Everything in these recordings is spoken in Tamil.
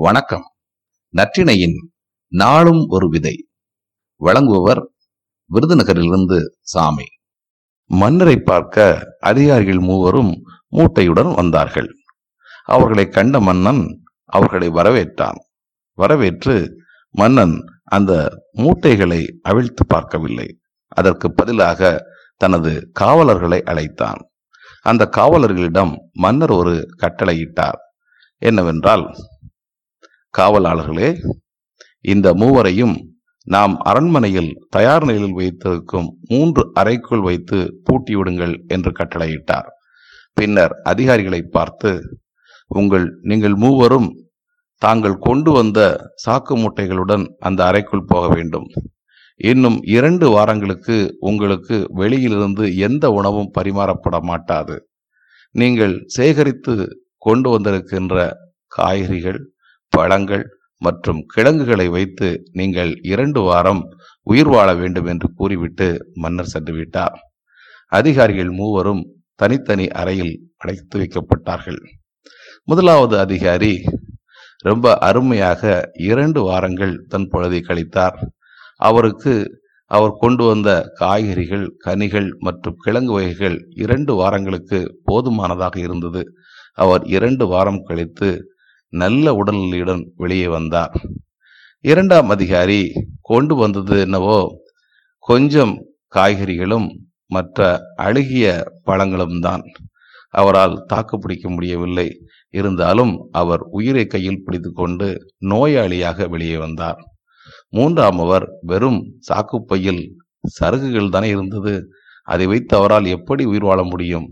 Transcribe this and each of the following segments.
வணக்கம். நற்றிணையின் நாளும் ஒரு விதை. வழங்குபவர் விருதுநகரிலிருந்து சாமி. மன்னரை பார்க்க அதிகாரிகள் மூவரும் மூட்டையுடன் வந்தார்கள். அவர்களை கண்ட மன்னன் அவர்களை வரவேற்றான். வரவேற்று மன்னன் அந்த மூட்டைகளை அவிழ்த்து பார்க்கவில்லை. அதற்கு பதிலாக தனது காவலர்களை அழைத்தான். அந்த காவலர்களிடம் மன்னர் ஒரு கட்டளையிட்டார். என்னவென்றால் காவலாளர்களே இந்த மூவரையும் நாம் அரண்மனையில் தயார் நிலையில் வைத்திருக்கும் மூன்று அறைக்குள் வைத்து பூட்டிவிடுங்கள் என்று கட்டளையிட்டார். பின்னர் அதிகாரிகளை பார்த்து உங்கள் நீங்கள் மூவரும் தாங்கள் கொண்டு வந்த சாக்கு மூட்டைகளுடன் அந்த அறைக்குள் போக வேண்டும். இன்னும் இரண்டு வாரங்களுக்கு உங்களுக்கு வெளியிலிருந்து எந்த உணவும் பரிமாறப்பட மாட்டாது. நீங்கள் சேகரித்து கொண்டு வந்திருக்கின்ற காய்கறிகள் பழங்கள் மற்றும் கிழங்குகளை வைத்து நீங்கள் இரண்டு வாரம் உயிர் வாழ வேண்டும் என்று கூறிவிட்டு மன்னர் சென்று விட்டார் அதிகாரிகள் மூவரும் தனித்தனி அறையில் அடைத்து வைக்கப்பட்டார்கள். முதலாவது அதிகாரி ரொம்ப அருமையாக இரண்டு வாரங்கள் தன் பொழுதை கழித்தார். அவருக்கு அவர் கொண்டு வந்த காய்கறிகள் கனிகள் மற்றும் கிழங்கு வகைகள் இரண்டு வாரங்களுக்கு போதுமானதாக இருந்தது. அவர் இரண்டு வாரம் கழித்து நல்ல உடல்நிலையுடன் வெளியே வந்தார். இரண்டாம் அதிகாரி கொண்டு வந்தது என்னவோ கொஞ்சம் காய்கறிகளும் மற்ற அழுகிய பழங்களும் தான். அவரால் தாக்கு பிடிக்க முடியவில்லை. இருந்தாலும் அவர் உயிரை கையில் பிடித்து கொண்டு நோயாளியாக வெளியே வந்தார். மூன்றாம் அவர் வெறும் சாக்குப்பையில் சருகுகள் தானே இருந்தது. அதை வைத்து அவரால் எப்படி உயிர் வாழ முடியும்?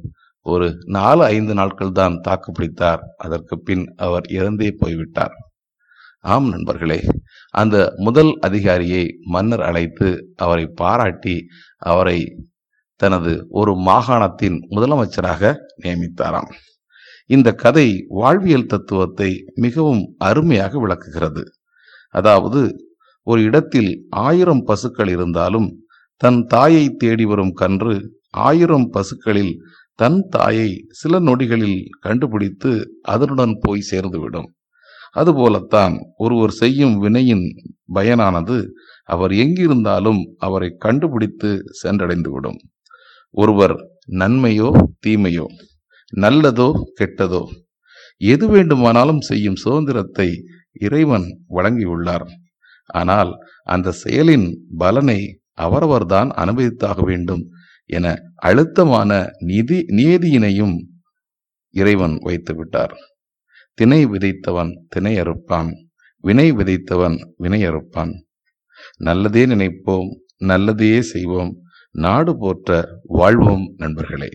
ஒரு நாலு ஐந்து நாட்கள் தான் தாக்கு பிடித்தார். அதற்கு பின் அவர் இறந்தே போய்விட்டார். ஆம் நண்பர்களே அந்த முதல் அதிகாரியை மன்னர் அழைத்து அவரை பாராட்டி அவரை தனது ஒரு மாகாணத்தின் முதலமைச்சராக நியமித்தாராம். இந்த கதை வாழ்வியல் தத்துவத்தை மிகவும் அருமையாக விளக்குகிறது. அதாவது ஒரு இடத்தில் ஆயிரம் பசுக்கள் இருந்தாலும் தன் தாயை தேடி வரும் கன்று ஆயிரம் பசுக்களில் தன் தாயை சில நொடிகளில் கண்டுபிடித்து அதனுடன் போய் சேர்ந்துவிடும். அதுபோலத்தான் ஒருவர் செய்யும் வினையின் பயனானது அவர் எங்கிருந்தாலும் அவரை கண்டுபிடித்து சென்றடைந்துவிடும். ஒருவர் நன்மையோ தீமையோ நல்லதோ கெட்டதோ எது வேண்டுமானாலும் செய்யும் சுதந்திரத்தை இறைவன் வழங்கியுள்ளார். ஆனால் அந்த செயலின் பலனை அவரவர்தான் அனுபவித்தாக வேண்டும் என அழுத்தமான நிதி நியதியினையும் இறைவன் வைத்து விட்டார் தினை விதைத்தவன் தினை அறுப்பான் வினை விதைத்தவன் வினை அறுப்பான் நல்லதே நினைப்போம் நல்லதையே செய்வோம் நாடு போற்ற வாழ்வோம் நண்பர்களே.